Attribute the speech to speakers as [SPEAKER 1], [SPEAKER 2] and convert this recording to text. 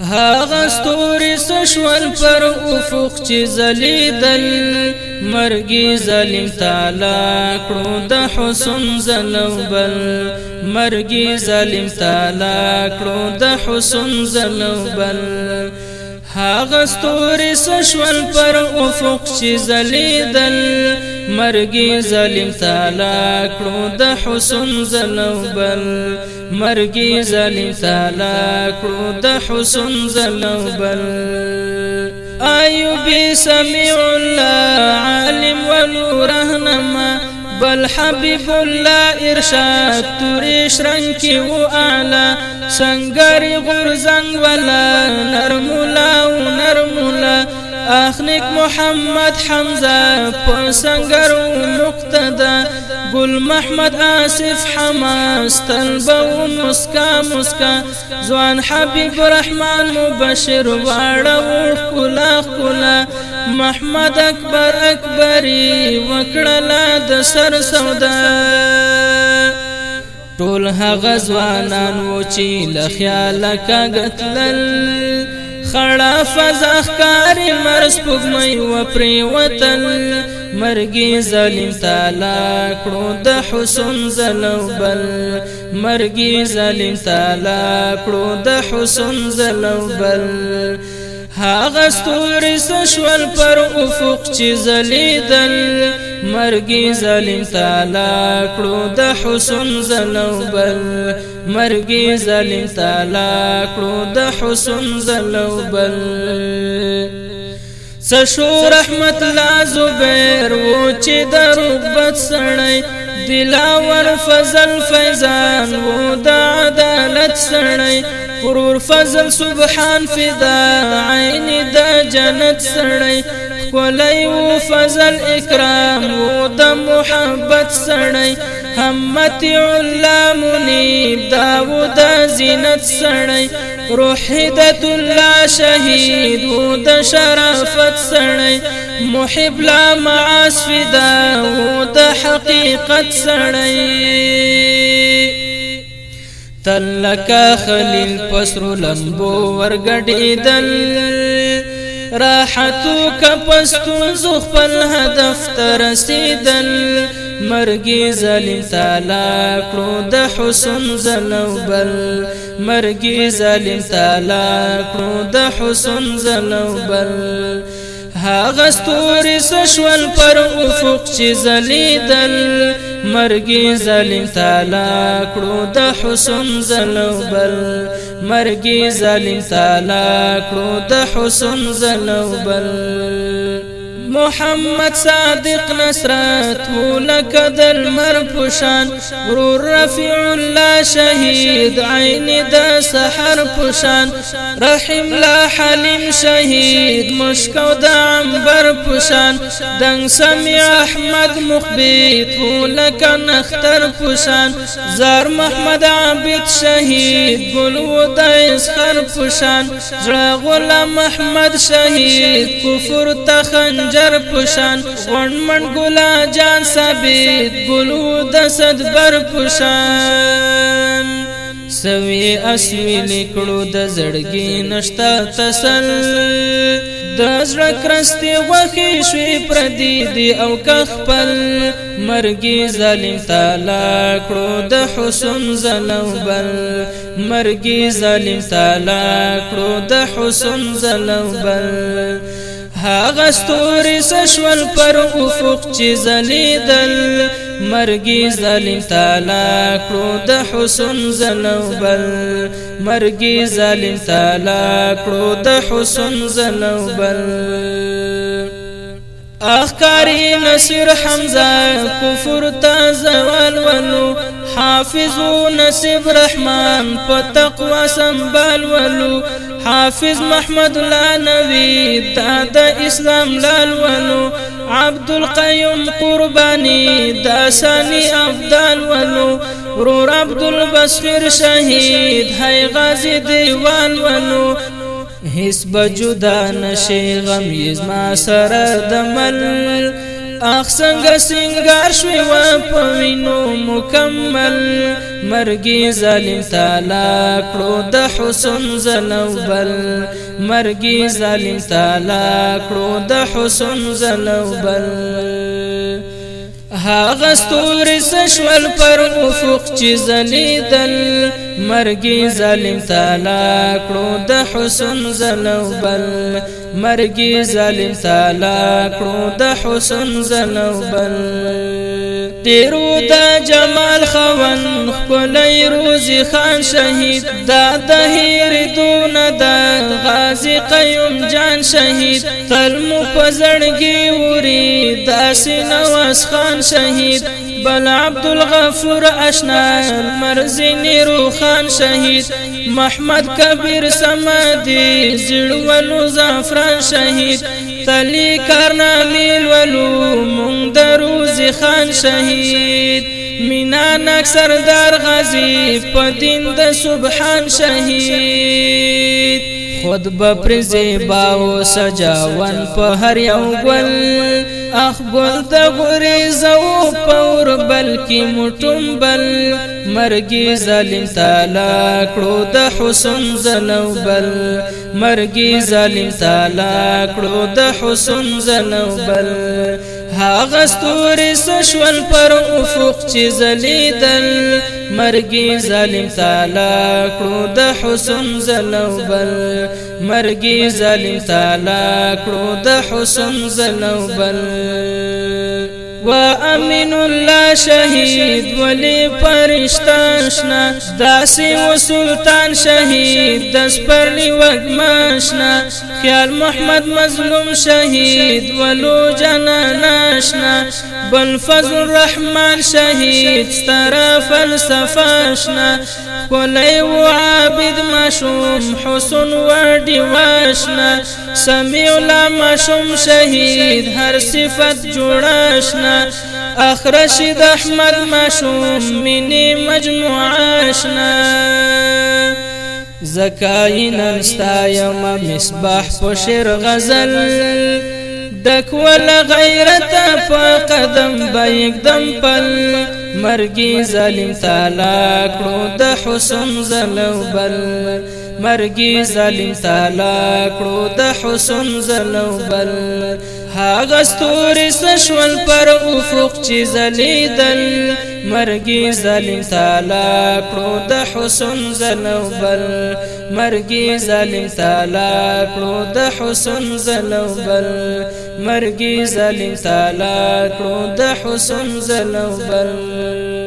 [SPEAKER 1] ها ستوري سشوال پر افق چې زلیدل مرګي ظالم تالا کړو د حسن زلوبل مرګي ظالم تالا کړو د حسن زلوبل ها ستوري سشوال پر افق چې زلیدل مرګي ظالم تالا کړو د حسن زلوبل مرگی زلي تالا کو د حسن زلوبل ايوب سميع الله عالم ونور رهنما بل حبیب الله ارشاد توریش شرنګ کې و اعلا سنگر غرزنګ ولا نرمولا و نرمولا اخنک محمد حمزه په سنگر نقطه ده ګل محمد آصف حماس تنبو مسکا مسکا ځوان حبیب رحمان مبشر واړو کلا کلا محمد اکبر اکبری وکړه د سر سودا ټول هغه ځوانان و چې له خیال کاغتل خړه فزخ کار مرس پګمې و پری وطن مرګي ظالم تعالی کړو د حسن زلو بل مرګي ظالم تعالی کړو د حسن زلو بل هاغه ستوري سشول پر افق چې زلیدل مرګي ظالم تعالی کړو د حسن زلو بل مرګي ظالم تعالی کړو د حسن زلو بل سشو رحمت الله زبیر و چې د رغبت سړی دلاور فضل فیضان و د عدالت سړی غرور فضل سبحان فدا عین د جنت سړی ولای و فضل اکرام و د محبت سړی همت علمنی داود زینت سړی روحیدت الله شهید د شرافت سړی محب لا معاسفدا او د حقیقت سړی تلکا خلیل پسرو لمبو ورګډیدل راحتو کپستون زخ پل هدف ترسیدل مرگی ظلم تالا کړو د حسن زلوبل مرګي ظالم تعالی کړو د حسن زنوبر هاغه ستوري سشول پر افق چې زلیدل مرګي ظالم تعالی کړو د حسن زنوبر مرګي ظالم تعالی کړو د حسن زنوبر محمد صادق نصرت ولك دل مر پوشان رفيع لا شهيد عين دا سحر پوشان رحم لا حليم شهيد مشك ودا عنبر پوشان دن سمي احمد مخبيت ولك نختر پوشان زار محمد عبد شهيد قل ودا د اسخر پوشان زړه غلام احمد شهيد كفر تخنجر اختر پشان غونمن ګلا جان ثابت ګلو د صدبر پشان سوي اسوي لیکړو د زړګي نشتا تسل د زړه کرستي وخی شوي پردي دي او کخپل مرګي ظالم تعالی کړو د حسن زلوبل مرګي ظالم تعالی کړو د حسن زلوبل هغه ستوري سشول پر افق چې زلیدل مرګي ظالم تعالی کړو د حسن زنوبل مرګي ظالم تعالی کړو د حسن زنوبل اخکاری نصیر حمزه کفر تا زوال ولو حافظو نصیب رحمان په تقوا سنبال ولو حافظ محمد الله نوی دا د اسلام لالونو عبد القیوم قربانی دا سانی افضل ونو ورور عبد البصیر شهید هی غازی دیوان ونو هیڅ بجدا نشي غم یزما سره دمل اخ څنګه سنگار شوی و پوینو مکمل مرګي ظالم تعالی کړو د حسن زلوبل مرګي ظالم تعالی کړو د حسن زلوبل هغه ستوري سشول پر افق چې زلیدل مرګي ظالم تعالی کړو د حسن زلو بل مرګي ظالم تعالی کړو د حسن زلو بل ډیرو د جمال خوان خپلې روزي خان شهید دا د هیر دون د غازی قیوم جان شهید تل مو پزړګي وری داسې نواز خان شهید بل عبد الغفور اشنا مرزنی روخان شهید محمد کبیر سمادی زړولو زعفران شهید تلی کارنامی لولو مونږ دروزی خان شهید مینا نک سردار غازی پدین د سبحان شهید خود به پر زیبا او سجاون په هر یو ګل اخ ګل د غوري زو پور بلکی مټم بل مرګي ظالم تعالی کړو د حسن زلو بل مرګي ظالم تعالی کړو د حسن زلو بل هاغه ستوري سشول پر افق چې زلیدل مرګي ظالم تعالی کړو د حسن زلوبل مرګي ظالم تعالی کړو د حسن زلوبل و امین الله شهید ولی پرشتاشنا داسی و سلطان شهید دس پرلی وگماشنا خیال محمد مظلوم شهید ولو جناناشنا بل فضل الرحمن شهید سترا فلسفاشنا کولی و عابد مشوم حسن و دیواشنا سمیولا مشوم شهید هر صفت جوړاشنا آشنا اخرشد احمد مشوم منی مجموع آشنا زکای ننستا یم مصباح پشر غزل دکول غیرت په قدم بیگ دم پل مرګي ظالم تعالی کړو د حسن زلو بل مرګي ظالم تعالی کړو د حسن زلو بل هاغه ستوري سشول پر افق چې زلیدل مرګي ظالم تعالی کړو د حسن زلوبل مرګي ظالم تعالی کړو د حسن زلوبل مرګي ظالم تعالی کړو د حسن زلوبل